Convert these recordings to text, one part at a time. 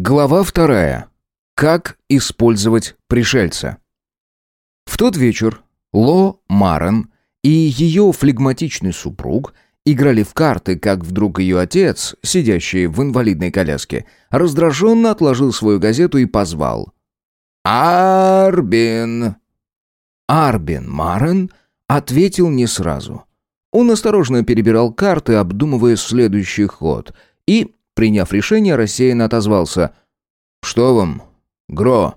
Глава вторая. Как использовать пришельца. В тот вечер Ло Марен и ее флегматичный супруг играли в карты, как вдруг ее отец, сидящий в инвалидной коляске, раздраженно отложил свою газету и позвал. «Арбин!» Арбин Марен ответил не сразу. Он осторожно перебирал карты, обдумывая следующий ход, и Приняв решение, рассеянно отозвался. «Что вам, Гро?»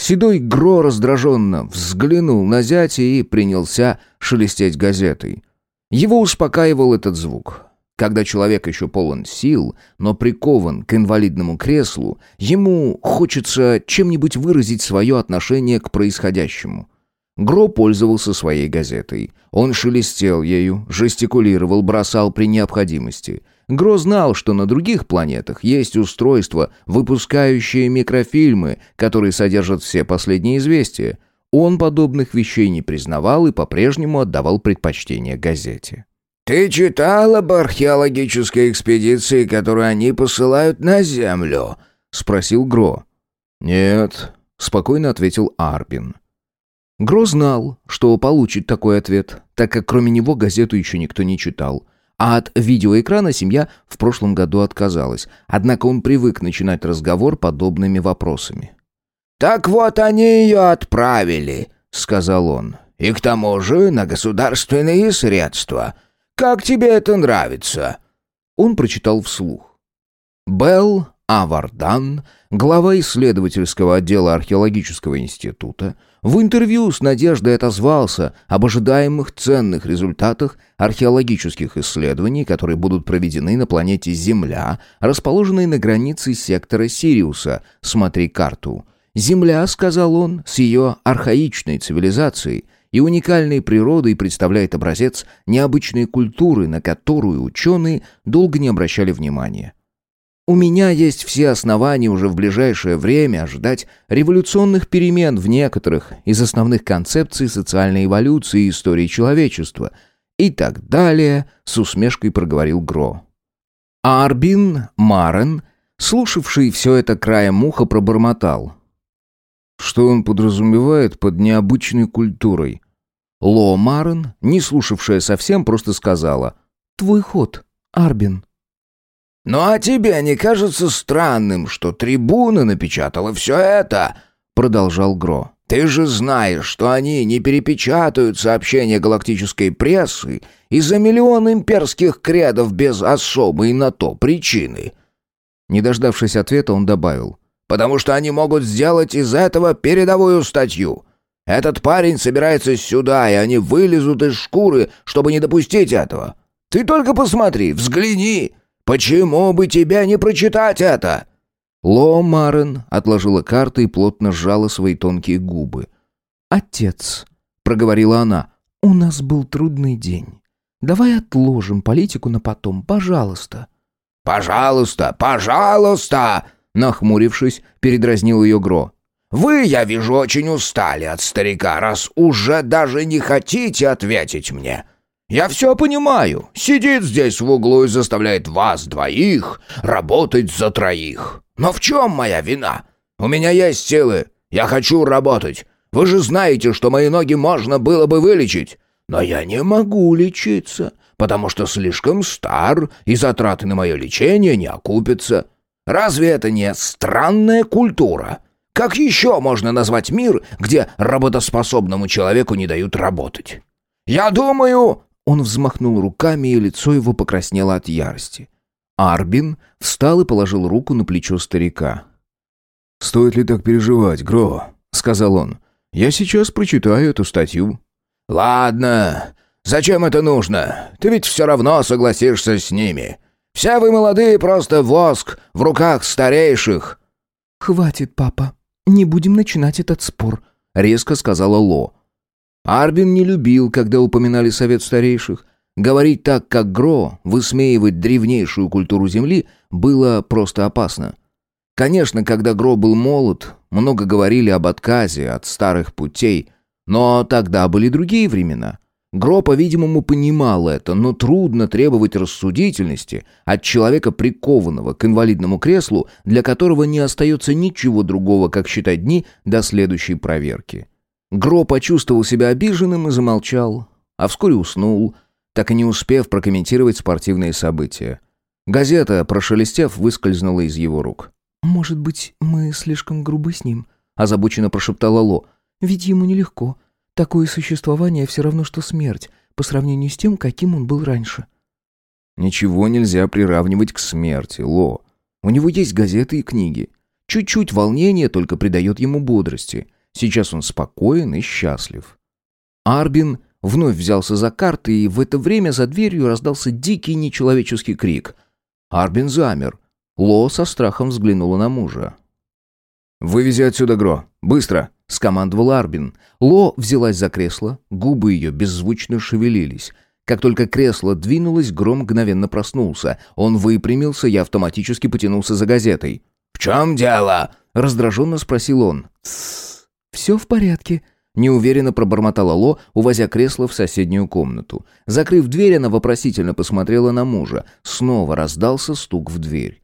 Седой Гро раздраженно взглянул на зятя и принялся шелестеть газетой. Его успокаивал этот звук. Когда человек еще полон сил, но прикован к инвалидному креслу, ему хочется чем-нибудь выразить свое отношение к происходящему. Гро пользовался своей газетой. Он шелестел ею, жестикулировал, бросал при необходимости – Гро знал, что на других планетах есть устройства, выпускающие микрофильмы, которые содержат все последние известия. Он подобных вещей не признавал и по-прежнему отдавал предпочтение газете. «Ты читал об археологической экспедиции, которую они посылают на Землю?» — спросил Гро. «Нет», — спокойно ответил Арбин. Гро знал, что получит такой ответ, так как кроме него газету еще никто не читал — а от видеоэкрана семья в прошлом году отказалась. Однако он привык начинать разговор подобными вопросами. «Так вот они ее отправили», — сказал он. «И к тому же на государственные средства. Как тебе это нравится?» Он прочитал вслух. Белл Авардан, глава исследовательского отдела археологического института, в интервью с Надеждой отозвался об ожидаемых ценных результатах археологических исследований, которые будут проведены на планете Земля, расположенной на границе сектора Сириуса. Смотри карту. Земля, сказал он, с ее архаичной цивилизацией и уникальной природой представляет образец необычной культуры, на которую ученые долго не обращали внимания. У меня есть все основания уже в ближайшее время ожидать революционных перемен в некоторых из основных концепций социальной эволюции и истории человечества. И так далее, с усмешкой проговорил Гро. А Арбин Марен, слушавший все это краем уха, пробормотал. Что он подразумевает под необычной культурой? Ло Марен, не слушавшая совсем, просто сказала «Твой ход, Арбин». «Ну а тебе не кажется странным, что трибуна напечатала все это?» Продолжал Гро. «Ты же знаешь, что они не перепечатают сообщения галактической прессы из-за миллиона имперских кредов без особой на то причины». Не дождавшись ответа, он добавил. «Потому что они могут сделать из этого передовую статью. Этот парень собирается сюда, и они вылезут из шкуры, чтобы не допустить этого. Ты только посмотри, взгляни!» Почему бы тебе не прочитать это?» Ло Марен отложила карты и плотно сжала свои тонкие губы. «Отец», — проговорила она, — «у нас был трудный день. Давай отложим политику на потом, пожалуйста». «Пожалуйста, пожалуйста!» Нахмурившись, передразнил ее Гро. «Вы, я вижу, очень устали от старика, раз уже даже не хотите ответить мне. Я все понимаю. Сидит здесь в углу и заставляет вас двоих работать за троих. Но в чем моя вина? У меня есть силы. Я хочу работать. Вы же знаете, что мои ноги можно было бы вылечить. Но я не могу лечиться, потому что слишком стар, и затраты на мое лечение не окупятся. Разве это не странная культура? Как еще можно назвать мир, где работоспособному человеку не дают работать? Я думаю, он взмахнул руками, и лицо его покраснело от ярости. Арбин встал и положил руку на плечо старика. «Стоит ли так переживать, Гро?» — сказал он. «Я сейчас прочитаю эту статью». «Ладно. Зачем это нужно? Ты ведь все равно согласишься с ними. Все вы молодые, просто воск в руках старейших». «Хватит, папа. Не будем начинать этот спор», — резко сказала Ло. Арбин не любил, когда упоминали совет старейших. Говорить так, как Гро, высмеивать древнейшую культуру Земли, было просто опасно. Конечно, когда Гро был молод, много говорили об отказе от старых путей, но тогда были другие времена. Гро, по-видимому, понимал это, но трудно требовать рассудительности от человека, прикованного к инвалидному креслу, для которого не остается ничего другого, как считать дни до следующей проверки. Гро почувствовал себя обиженным и замолчал, а вскоре уснул, так и не успев прокомментировать спортивные события. Газета, прошелестев, выскользнула из его рук. «Может быть, мы слишком грубы с ним?» – озабоченно прошептала Ло. «Ведь ему нелегко. Такое существование все равно, что смерть, по сравнению с тем, каким он был раньше. Ничего нельзя приравнивать к смерти, Ло. У него есть газеты и книги. Чуть-чуть волнение только придает ему бодрости. Сейчас он спокоен и счастлив. Арбин вновь взялся за карты, и в это время за дверью раздался дикий нечеловеческий крик. Арбин замер. Ло со страхом взглянула на мужа. «Вывези отсюда Гро! Быстро!» — скомандовал Арбин. Ло взялась за кресло, губы ее беззвучно шевелились. Как только кресло двинулось, Гром мгновенно проснулся. Он выпрямился и автоматически потянулся за газетой. «В чем дело?» — раздраженно спросил он. «Тссс, все в порядке», — неуверенно пробормотала Ло, увозя кресло в соседнюю комнату. Закрыв дверь, она вопросительно посмотрела на мужа. Снова раздался стук в дверь.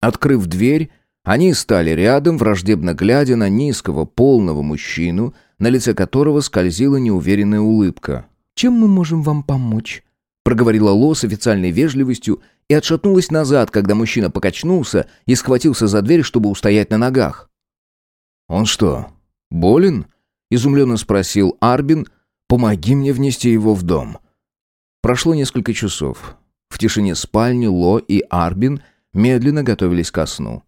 Открыв дверь, они стали рядом, враждебно глядя на низкого, полного мужчину, на лице которого скользила неуверенная улыбка. «Чем мы можем вам помочь?» проговорила Ло с официальной вежливостью и отшатнулась назад, когда мужчина покачнулся и схватился за дверь, чтобы устоять на ногах. «Он что, болен?» — изумленно спросил Арбин. «Помоги мне внести его в дом». Прошло несколько часов. В тишине спальни Ло и Арбин медленно готовились ко сну.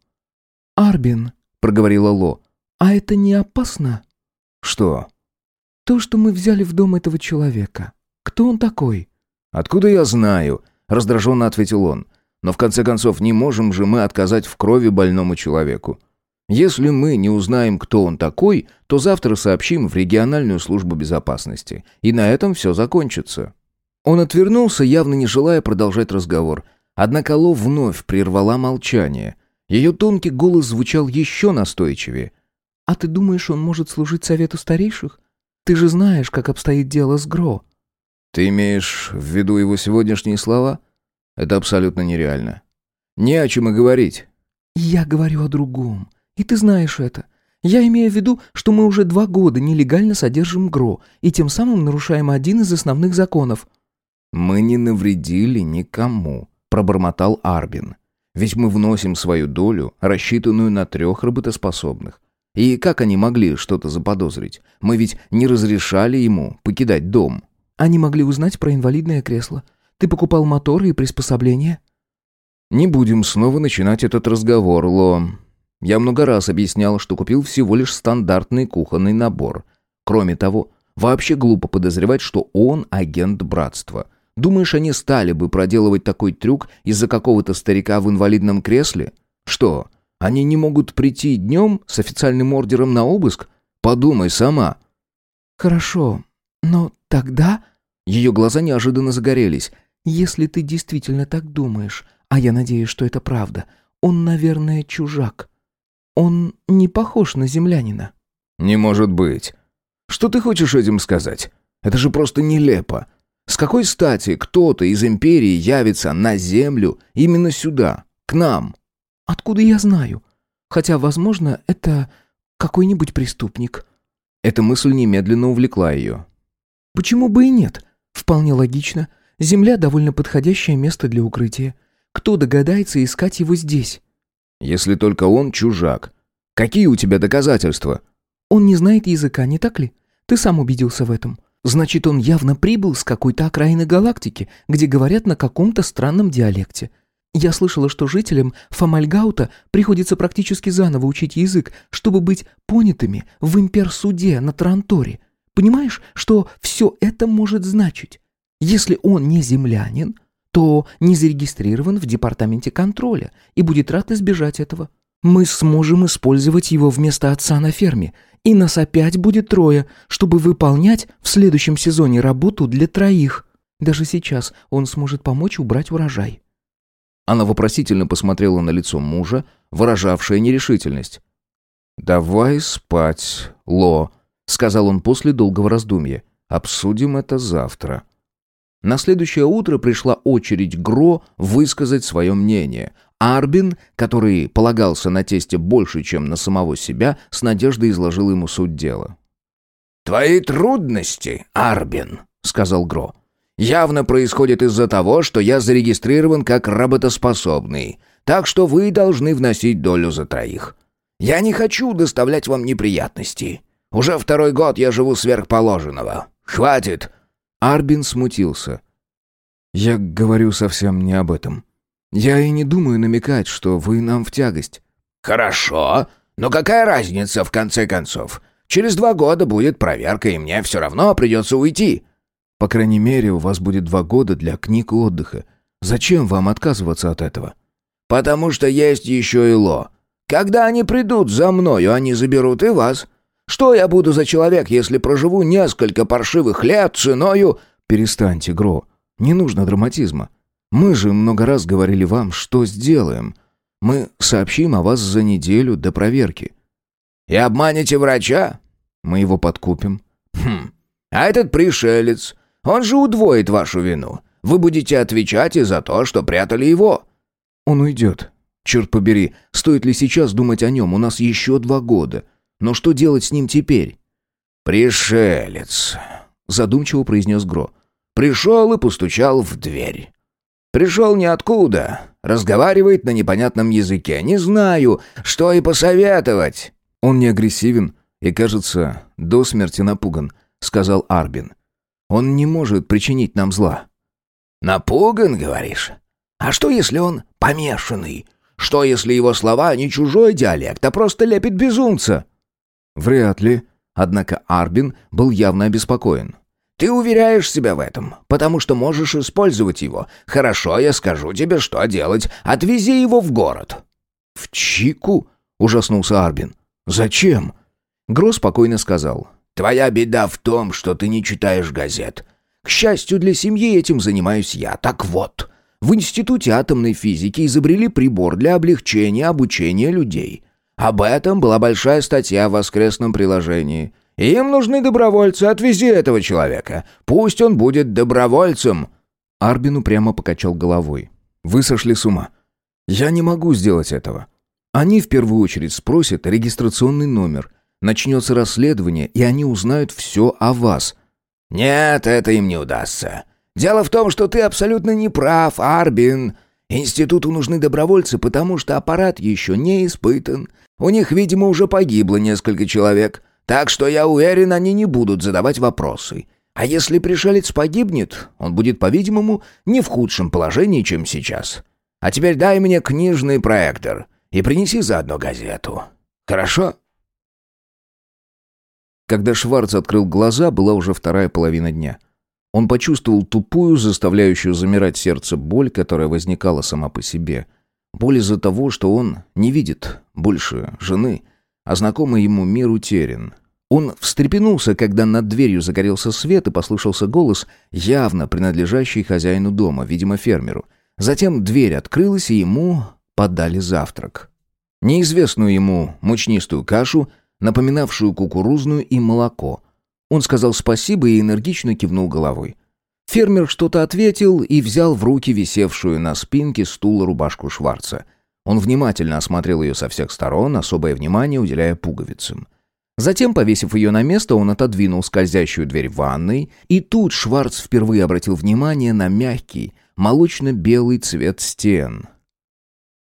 «Арбин», — проговорила Ло, — «а это не опасно?» «Что?» «То, что мы взяли в дом этого человека. Кто он такой?» «Откуда я знаю?» — раздраженно ответил он. «Но в конце концов, не можем же мы отказать в крови больному человеку. Если мы не узнаем, кто он такой, то завтра сообщим в региональную службу безопасности. И на этом все закончится». Он отвернулся, явно не желая продолжать разговор. Однако Ло вновь прервала молчание — ее тонкий голос звучал еще настойчивее. «А ты думаешь, он может служить совету старейших? Ты же знаешь, как обстоит дело с Гро». «Ты имеешь в виду его сегодняшние слова? Это абсолютно нереально. Не о чем и говорить». «Я говорю о другом, и ты знаешь это. Я имею в виду, что мы уже два года нелегально содержим ГРО и тем самым нарушаем один из основных законов». «Мы не навредили никому», — пробормотал Арбин. Ведь мы вносим свою долю, рассчитанную на трех работоспособных. И как они могли что-то заподозрить? Мы ведь не разрешали ему покидать дом. Они могли узнать про инвалидное кресло. Ты покупал моторы и приспособления? Не будем снова начинать этот разговор, Ло. Я много раз объяснял, что купил всего лишь стандартный кухонный набор. Кроме того, вообще глупо подозревать, что он агент братства. Думаешь, они стали бы проделывать такой трюк из-за какого-то старика в инвалидном кресле? Что, они не могут прийти днем с официальным ордером на обыск? Подумай сама». «Хорошо, но тогда...» Ее глаза неожиданно загорелись. «Если ты действительно так думаешь, а я надеюсь, что это правда, он, наверное, чужак. Он не похож на землянина». «Не может быть. Что ты хочешь этим сказать? Это же просто нелепо. С какой стати кто-то из империи явится на землю именно сюда, к нам? Откуда я знаю? Хотя, возможно, это какой-нибудь преступник. Эта мысль немедленно увлекла ее. Почему бы и нет? Вполне логично. Земля довольно подходящее место для укрытия. Кто догадается искать его здесь? Если только он чужак. Какие у тебя доказательства? Он не знает языка, не так ли? Ты сам убедился в этом. Значит, он явно прибыл с какой-то окраины галактики, где говорят на каком-то странном диалекте. Я слышала, что жителям Фомальгаута приходится практически заново учить язык, чтобы быть понятыми в имперсуде на Транторе. Понимаешь, что все это может значить? Если он не землянин, то не зарегистрирован в департаменте контроля и будет рад избежать этого. Мы сможем использовать его вместо отца на ферме, и нас опять будет трое, чтобы выполнять в следующем сезоне работу для троих. Даже сейчас он сможет помочь убрать урожай». Она вопросительно посмотрела на лицо мужа, выражавшее нерешительность. «Давай спать, Ло», — сказал он после долгого раздумья. Обсудим это завтра. На следующее утро пришла очередь Гро высказать свое мнение. Арбин, который полагался на тесте больше, чем на самого себя, с надеждой изложил ему суть дела. «Твои трудности, Арбин», — сказал Гро, — «явно происходят из-за того, что я зарегистрирован как работоспособный, так что вы должны вносить долю за троих. Я не хочу доставлять вам неприятностей. Уже второй год я живу сверхположенного. Хватит!» Арбин смутился. «Я говорю совсем не об этом. Я и не думаю намекать, что вы нам в тягость». «Хорошо, но какая разница в конце концов? Через два года будет проверка, и мне все равно придется уйти». «По крайней мере, у вас будет два года для книг и отдыха. Зачем вам отказываться от этого?» «Потому что есть еще и Ло. Когда они придут за мною, они заберут и вас. Что я буду за человек, если проживу несколько паршивых лет ценою...» «Перестаньте, Гро. Не нужно драматизма. Мы же много раз говорили вам, что сделаем. Мы сообщим о вас за неделю до проверки». «И обманете врача?» «Мы его подкупим». «Хм. А этот пришелец, он же удвоит вашу вину. Вы будете отвечать и за то, что прятали его». «Он уйдет. Черт побери, стоит ли сейчас думать о нем? У нас еще два года. Но что делать с ним теперь?» «Пришелец», — задумчиво произнес Гро. «Пришел и постучал в дверь. Пришел ниоткуда, разговаривает на непонятном языке. Не знаю, что и посоветовать». «Он не агрессивен и, кажется, до смерти напуган», — сказал Арбин. «Он не может причинить нам зла». «Напуган, говоришь? А что, если он помешанный? Что, если его слова не чужой диалект, а просто лепит безумца?» «Вряд ли». Однако Арбин был явно обеспокоен. «Ты уверяешь себя в этом, потому что можешь использовать его. Хорошо, я скажу тебе, что делать. Отвези его в город». «В Чику?» — ужаснулся Арбин. «Зачем?» Гро спокойно сказал. «Твоя беда в том, что ты не читаешь газет. К счастью для семьи этим занимаюсь я. Так вот, в Институте атомной физики изобрели прибор для облегчения обучения людей. Об этом была большая статья в воскресном приложении. Им нужны добровольцы, отвези этого человека. Пусть он будет добровольцем. Арбину прямо покачал головой. Вы сошли с ума. Я не могу сделать этого. Они в первую очередь спросят регистрационный номер. Начнется расследование, и они узнают все о вас. Нет, это им не удастся. Дело в том, что ты абсолютно не прав, Арбин. Институту нужны добровольцы, потому что аппарат еще не испытан. У них, видимо, уже погибло несколько человек. Так что я уверен, они не будут задавать вопросы. А если пришелец погибнет, он будет, по-видимому, не в худшем положении, чем сейчас. А теперь дай мне книжный проектор и принеси заодно газету. Хорошо?» Когда Шварц открыл глаза, была уже вторая половина дня. Он почувствовал тупую, заставляющую замирать сердце боль, которая возникала сама по себе. Боль из-за того, что он не видит больше жены, а знакомый ему мир утерян. Он встрепенулся, когда над дверью загорелся свет и послышался голос, явно принадлежащий хозяину дома, видимо, фермеру. Затем дверь открылась, и ему подали завтрак. Неизвестную ему мучнистую кашу, напоминавшую кукурузную и молоко. Он сказал спасибо и энергично кивнул головой. Фермер что-то ответил и взял в руки висевшую на спинке стула рубашку Шварца. Он внимательно осмотрел ее со всех сторон, особое внимание уделяя пуговицам. Затем, повесив ее на место, он отодвинул скользящую дверь ванной, и тут Шварц впервые обратил внимание на мягкий, молочно-белый цвет стен.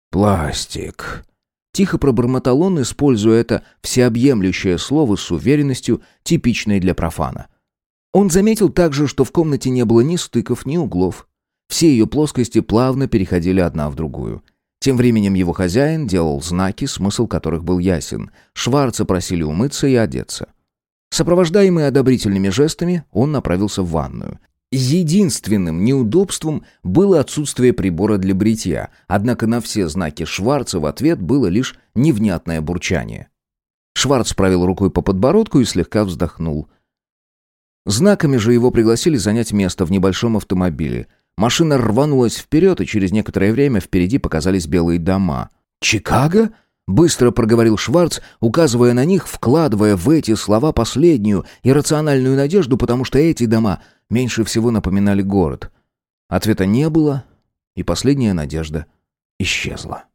«Пластик», Тихо пробормотал он, используя это всеобъемлющее слово с уверенностью, типичной для профана. Он заметил также, что в комнате не было ни стыков, ни углов. Все ее плоскости плавно переходили одна в другую. Тем временем его хозяин делал знаки, смысл которых был ясен. Шварца просили умыться и одеться. Сопровождаемый одобрительными жестами, он направился в ванную. Единственным неудобством было отсутствие прибора для бритья, однако на все знаки Шварца в ответ было лишь невнятное бурчание. Шварц провел рукой по подбородку и слегка вздохнул. Знаками же его пригласили занять место в небольшом автомобиле. Машина рванулась вперед, и через некоторое время впереди показались белые дома. «Чикаго?» Быстро проговорил Шварц, указывая на них, вкладывая в эти слова последнюю иррациональную надежду, потому что эти дома меньше всего напоминали город. Ответа не было, и последняя надежда исчезла.